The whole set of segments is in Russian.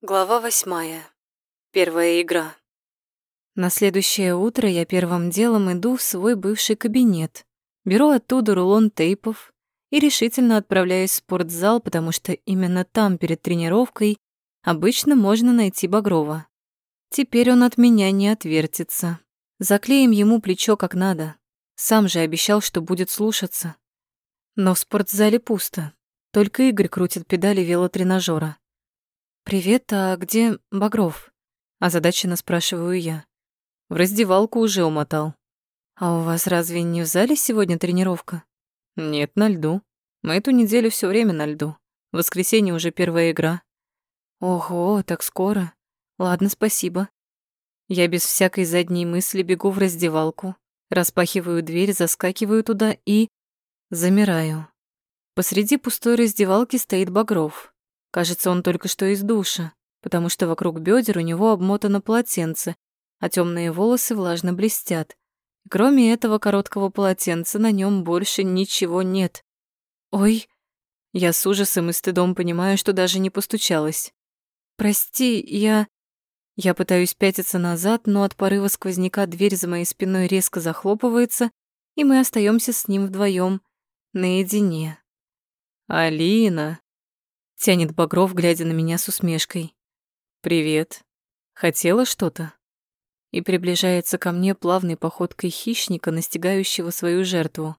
Глава восьмая. Первая игра. На следующее утро я первым делом иду в свой бывший кабинет, беру оттуда рулон тейпов и решительно отправляюсь в спортзал, потому что именно там перед тренировкой обычно можно найти Багрова. Теперь он от меня не отвертится. Заклеим ему плечо как надо. Сам же обещал, что будет слушаться. Но в спортзале пусто. Только Игорь крутит педали велотренажера. «Привет, а где Багров?» Озадаченно спрашиваю я. В раздевалку уже умотал. «А у вас разве не в зале сегодня тренировка?» «Нет, на льду. Мы эту неделю все время на льду. В воскресенье уже первая игра». «Ого, так скоро. Ладно, спасибо». Я без всякой задней мысли бегу в раздевалку, распахиваю дверь, заскакиваю туда и... замираю. Посреди пустой раздевалки стоит Багров. Кажется, он только что из душа, потому что вокруг бедер у него обмотано полотенце, а темные волосы влажно блестят. Кроме этого короткого полотенца на нем больше ничего нет. Ой, я с ужасом и стыдом понимаю, что даже не постучалась. Прости, я... Я пытаюсь пятиться назад, но от порыва сквозняка дверь за моей спиной резко захлопывается, и мы остаемся с ним вдвоем наедине. «Алина!» Тянет Багров, глядя на меня с усмешкой. «Привет. Хотела что-то?» И приближается ко мне плавной походкой хищника, настигающего свою жертву.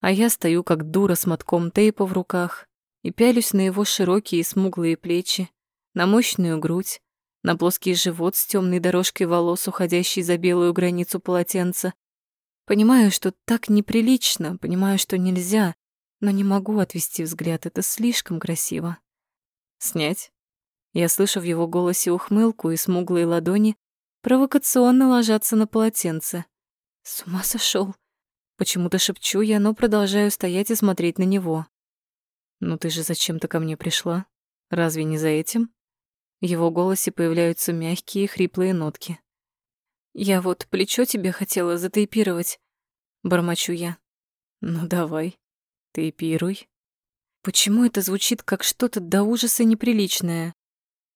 А я стою как дура с мотком тейпа в руках и пялюсь на его широкие смуглые плечи, на мощную грудь, на плоский живот с темной дорожкой волос, уходящей за белую границу полотенца. Понимаю, что так неприлично, понимаю, что нельзя, но не могу отвести взгляд, это слишком красиво. Снять? Я слышу в его голосе ухмылку, и смуглые ладони провокационно ложатся на полотенце. С ума сошел. Почему-то шепчу я, но продолжаю стоять и смотреть на него. «Ну ты же зачем-то ко мне пришла? Разве не за этим?» В его голосе появляются мягкие хриплые нотки. «Я вот плечо тебе хотела затейпировать», — бормочу я. «Ну давай, тейпируй». Почему это звучит как что-то до ужаса неприличное?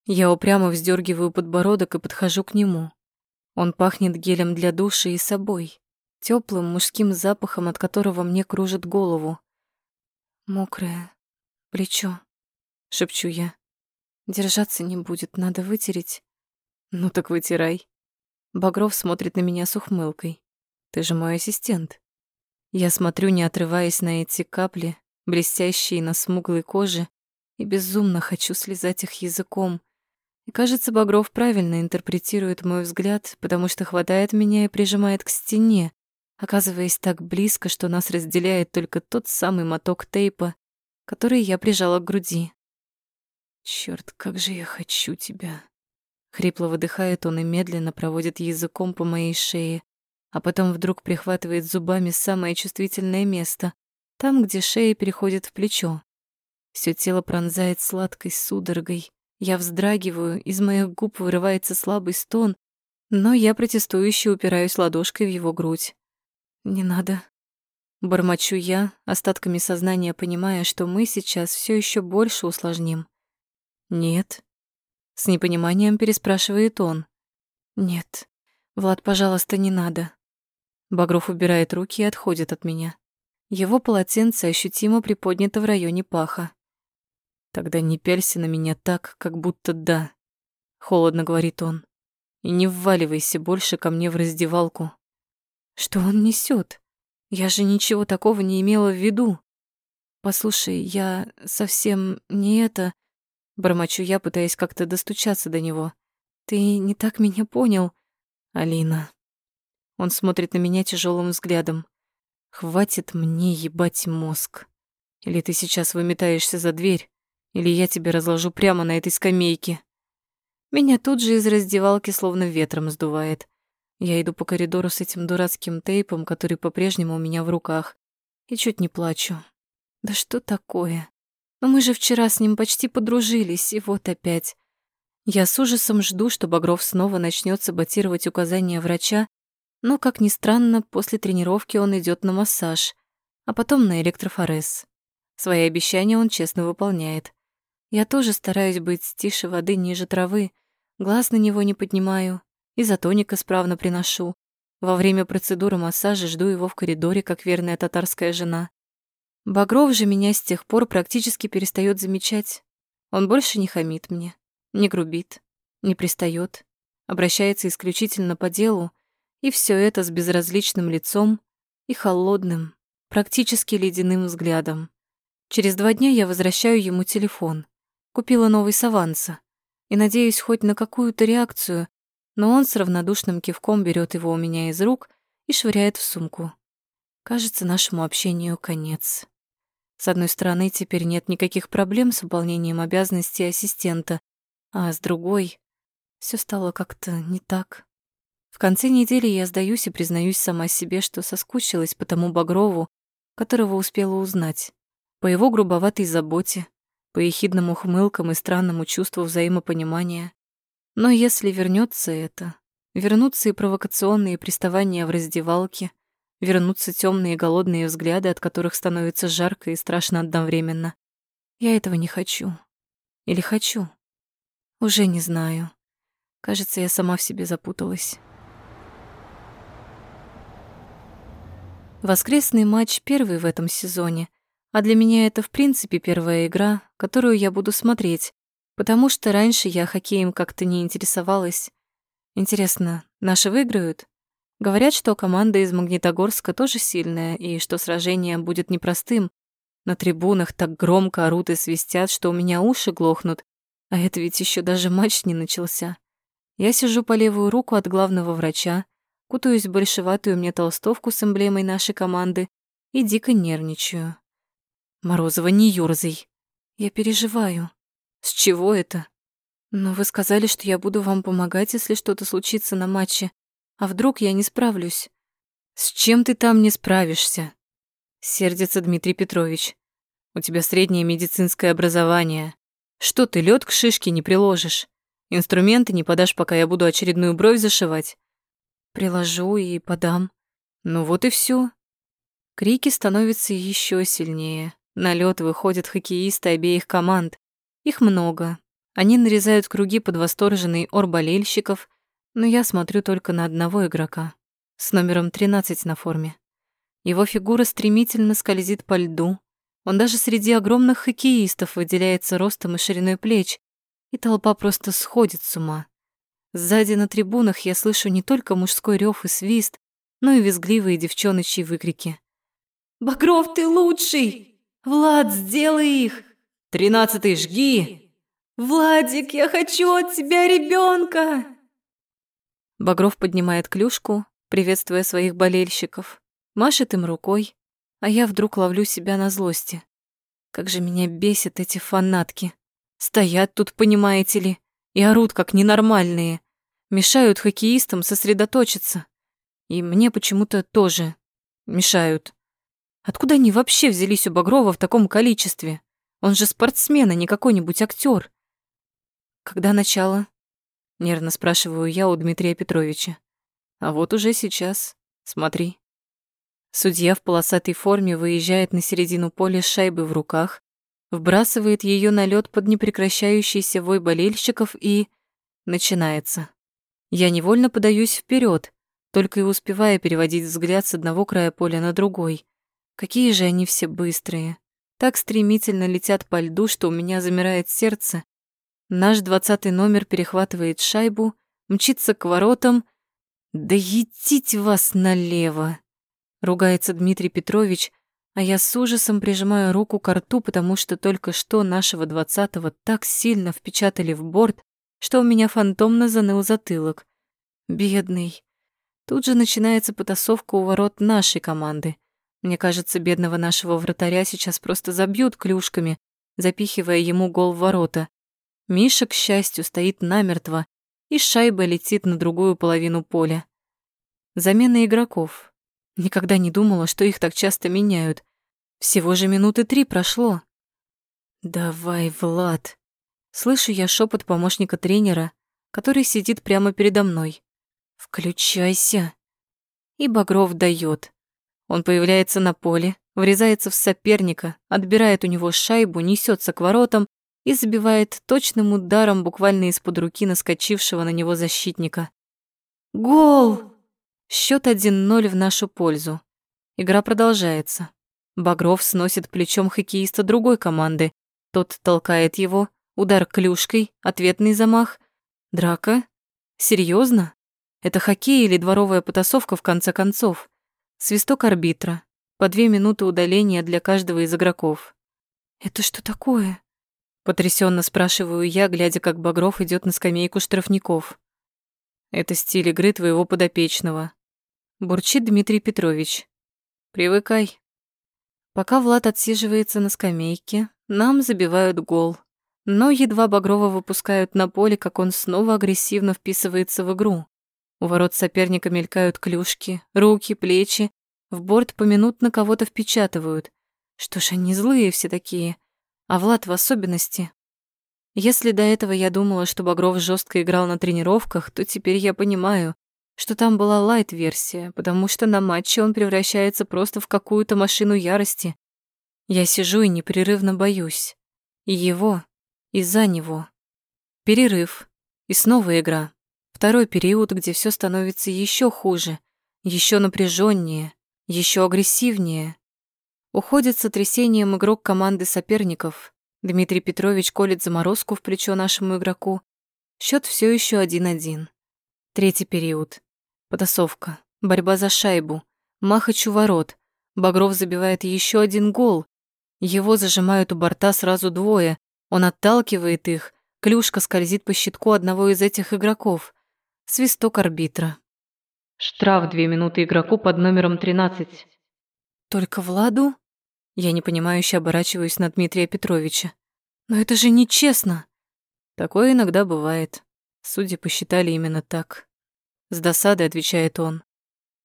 Я упрямо вздергиваю подбородок и подхожу к нему. Он пахнет гелем для душа и собой, теплым мужским запахом, от которого мне кружит голову. Мокрое плечо, шепчу я. Держаться не будет, надо вытереть. Ну так вытирай. Багров смотрит на меня с ухмылкой. Ты же мой ассистент. Я смотрю, не отрываясь на эти капли, блестящие на смуглой коже, и безумно хочу слезать их языком. И кажется, Багров правильно интерпретирует мой взгляд, потому что хватает меня и прижимает к стене, оказываясь так близко, что нас разделяет только тот самый моток тейпа, который я прижала к груди. Черт, как же я хочу тебя!» Хрипло выдыхает он и медленно проводит языком по моей шее, а потом вдруг прихватывает зубами самое чувствительное место, там, где шея переходит в плечо. Всё тело пронзает сладкой судорогой. Я вздрагиваю, из моих губ вырывается слабый стон, но я протестующе упираюсь ладошкой в его грудь. «Не надо». Бормочу я, остатками сознания понимая, что мы сейчас всё ещё больше усложним. «Нет». С непониманием переспрашивает он. «Нет. Влад, пожалуйста, не надо». Багров убирает руки и отходит от меня. Его полотенце ощутимо приподнято в районе паха. «Тогда не пялься на меня так, как будто да», — холодно говорит он. «И не вваливайся больше ко мне в раздевалку». «Что он несет? Я же ничего такого не имела в виду». «Послушай, я совсем не это...» Бормочу я, пытаясь как-то достучаться до него. «Ты не так меня понял, Алина». Он смотрит на меня тяжелым взглядом. Хватит мне ебать мозг. Или ты сейчас выметаешься за дверь, или я тебя разложу прямо на этой скамейке. Меня тут же из раздевалки словно ветром сдувает. Я иду по коридору с этим дурацким тейпом, который по-прежнему у меня в руках, и чуть не плачу. Да что такое? Но мы же вчера с ним почти подружились, и вот опять. Я с ужасом жду, что Багров снова начнет саботировать указания врача но, как ни странно, после тренировки он идет на массаж, а потом на электрофорез. Свои обещания он честно выполняет. Я тоже стараюсь быть тише воды ниже травы, глаз на него не поднимаю, изотоник исправно приношу. Во время процедуры массажа жду его в коридоре, как верная татарская жена. Багров же меня с тех пор практически перестает замечать. Он больше не хамит мне, не грубит, не пристает, обращается исключительно по делу, и все это с безразличным лицом и холодным, практически ледяным взглядом. Через два дня я возвращаю ему телефон. Купила новый с аванса. И надеюсь хоть на какую-то реакцию, но он с равнодушным кивком берет его у меня из рук и швыряет в сумку. Кажется, нашему общению конец. С одной стороны, теперь нет никаких проблем с выполнением обязанностей ассистента, а с другой все стало как-то не так. В конце недели я сдаюсь и признаюсь сама себе, что соскучилась по тому Багрову, которого успела узнать, по его грубоватой заботе, по ехидным ухмылкам и странному чувству взаимопонимания. Но если вернется это, вернутся и провокационные приставания в раздевалке, вернутся темные голодные взгляды, от которых становится жарко и страшно одновременно. Я этого не хочу. Или хочу? Уже не знаю. Кажется, я сама в себе запуталась. Воскресный матч первый в этом сезоне — а для меня это, в принципе, первая игра, которую я буду смотреть, потому что раньше я хоккеем как-то не интересовалась. Интересно, наши выиграют? Говорят, что команда из Магнитогорска тоже сильная, и что сражение будет непростым. На трибунах так громко орут и свистят, что у меня уши глохнут, а это ведь еще даже матч не начался. Я сижу по левую руку от главного врача, кутаюсь в большеватую мне толстовку с эмблемой нашей команды и дико нервничаю. Морозова, не ёрзай. Я переживаю. С чего это? Но вы сказали, что я буду вам помогать, если что-то случится на матче. А вдруг я не справлюсь? С чем ты там не справишься? Сердится Дмитрий Петрович. У тебя среднее медицинское образование. Что ты лед к шишке не приложишь? Инструменты не подашь, пока я буду очередную бровь зашивать? Приложу и подам. Ну вот и все. Крики становятся еще сильнее. На лед выходят хоккеисты обеих команд. Их много. Они нарезают круги под восторженный ор болельщиков, но я смотрю только на одного игрока с номером 13 на форме. Его фигура стремительно скользит по льду. Он даже среди огромных хоккеистов выделяется ростом и шириной плеч, и толпа просто сходит с ума. Сзади на трибунах я слышу не только мужской рев и свист, но и визгливые девчоночьи выкрики. «Багров, ты лучший!» Влад, сделай их! Тринадцатый, жги! Владик, я хочу от тебя ребенка! Багров поднимает клюшку, приветствуя своих болельщиков, машет им рукой, а я вдруг ловлю себя на злости. Как же меня бесят эти фанатки. Стоят тут, понимаете ли, и орут как ненормальные. Мешают хоккеистам сосредоточиться. И мне почему-то тоже мешают. Откуда они вообще взялись у Багрова в таком количестве? Он же спортсмен, а не какой-нибудь актер. Когда начало? Нервно спрашиваю я у Дмитрия Петровича. А вот уже сейчас. Смотри. Судья в полосатой форме выезжает на середину поля с шайбой в руках, вбрасывает ее на лед под непрекращающийся вой болельщиков и... Начинается. Я невольно подаюсь вперед, только и успевая переводить взгляд с одного края поля на другой. Какие же они все быстрые. Так стремительно летят по льду, что у меня замирает сердце. Наш двадцатый номер перехватывает шайбу, мчится к воротам. «Да едите вас налево!» Ругается Дмитрий Петрович, а я с ужасом прижимаю руку к рту, потому что только что нашего двадцатого так сильно впечатали в борт, что у меня фантомно заныл затылок. Бедный. Тут же начинается потасовка у ворот нашей команды. Мне кажется, бедного нашего вратаря сейчас просто забьют клюшками, запихивая ему гол в ворота. Миша, к счастью, стоит намертво, и шайба летит на другую половину поля. Замена игроков. Никогда не думала, что их так часто меняют. Всего же минуты три прошло. «Давай, Влад!» Слышу я шепот помощника тренера, который сидит прямо передо мной. «Включайся!» И Багров дает. Он появляется на поле, врезается в соперника, отбирает у него шайбу, несется к воротам и забивает точным ударом буквально из-под руки наскочившего на него защитника. Гол! Счет 1-0 в нашу пользу. Игра продолжается. Багров сносит плечом хоккеиста другой команды. Тот толкает его, удар клюшкой, ответный замах. Драка? Серьезно? Это хоккей или дворовая потасовка в конце концов? Свисток арбитра. По две минуты удаления для каждого из игроков. «Это что такое?» Потрясенно спрашиваю я, глядя, как Багров идет на скамейку штрафников. «Это стиль игры твоего подопечного», — бурчит Дмитрий Петрович. «Привыкай». Пока Влад отсиживается на скамейке, нам забивают гол. Но едва Багрова выпускают на поле, как он снова агрессивно вписывается в игру. У ворот соперника мелькают клюшки, руки, плечи. В борт поминутно кого-то впечатывают. Что ж, они злые все такие. А Влад в особенности. Если до этого я думала, что Багров жестко играл на тренировках, то теперь я понимаю, что там была лайт-версия, потому что на матче он превращается просто в какую-то машину ярости. Я сижу и непрерывно боюсь. И его, и за него. Перерыв. И снова игра. Второй период, где все становится еще хуже, еще напряженнее, еще агрессивнее. Уходит с сотрясением игрок команды соперников. Дмитрий Петрович колет заморозку в плечо нашему игроку. Счет все еще один-один. Третий период. Потасовка. Борьба за шайбу. Махач у ворот. Багров забивает еще один гол. Его зажимают у борта сразу двое. Он отталкивает их. Клюшка скользит по щитку одного из этих игроков. Свисток арбитра. Штраф две минуты игроку под номером 13. Только Владу? Я непонимающе оборачиваюсь на Дмитрия Петровича. Но это же нечестно. Такое иногда бывает. Судьи посчитали именно так. С досадой отвечает он.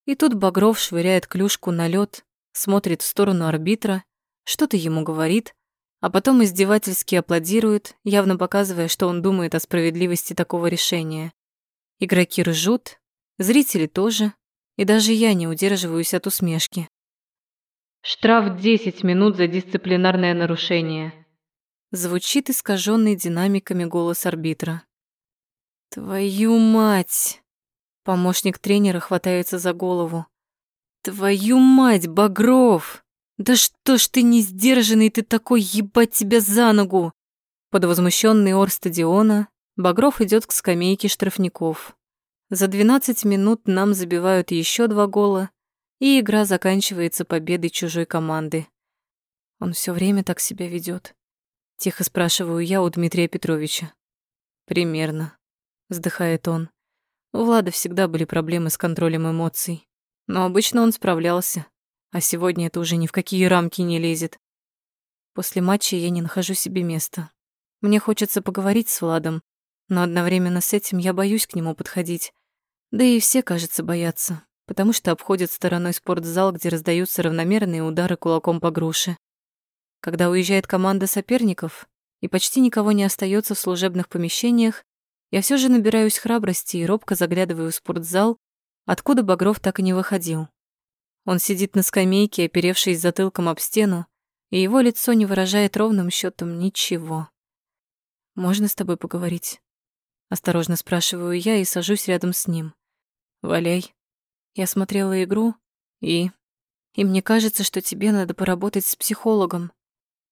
И тут Багров швыряет клюшку на лед, смотрит в сторону арбитра, что-то ему говорит, а потом издевательски аплодирует, явно показывая, что он думает о справедливости такого решения. Игроки ржут, зрители тоже, и даже я не удерживаюсь от усмешки. Штраф 10 минут за дисциплинарное нарушение. Звучит искаженный динамиками голос арбитра. Твою мать! Помощник тренера хватается за голову. Твою мать, Багров! Да что ж ты не сдержанный ты такой, ебать тебя за ногу! Под возмущенный ор стадиона Багров идет к скамейке штрафников. За 12 минут нам забивают еще два гола, и игра заканчивается победой чужой команды. Он все время так себя ведет. Тихо спрашиваю я у Дмитрия Петровича. Примерно, вздыхает он. У Влада всегда были проблемы с контролем эмоций, но обычно он справлялся, а сегодня это уже ни в какие рамки не лезет. После матча я не нахожу себе места. Мне хочется поговорить с Владом, но одновременно с этим я боюсь к нему подходить. Да и все, кажется, боятся, потому что обходят стороной спортзал, где раздаются равномерные удары кулаком по груше. Когда уезжает команда соперников, и почти никого не остается в служебных помещениях, я все же набираюсь храбрости и робко заглядываю в спортзал, откуда Багров так и не выходил. Он сидит на скамейке, оперевшись затылком об стену, и его лицо не выражает ровным счетом ничего. «Можно с тобой поговорить?» Осторожно спрашиваю я и сажусь рядом с ним. «Валяй». Я смотрела игру, и... И мне кажется, что тебе надо поработать с психологом.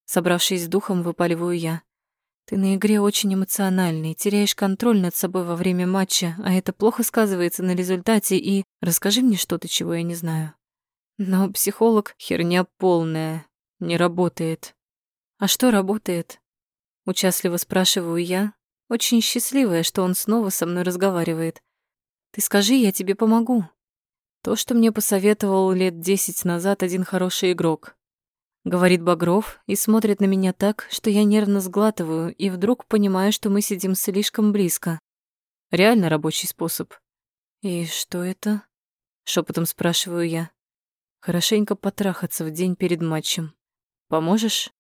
Собравшись с духом, выпаливаю я. Ты на игре очень эмоциональный, теряешь контроль над собой во время матча, а это плохо сказывается на результате, и... Расскажи мне что-то, чего я не знаю. Но психолог — херня полная, не работает. А что работает? Участливо спрашиваю я, очень счастливая, что он снова со мной разговаривает. Ты скажи, я тебе помогу. То, что мне посоветовал лет десять назад один хороший игрок. Говорит Багров и смотрит на меня так, что я нервно сглатываю и вдруг понимаю, что мы сидим слишком близко. Реально рабочий способ. И что это? Шепотом спрашиваю я. Хорошенько потрахаться в день перед матчем. Поможешь?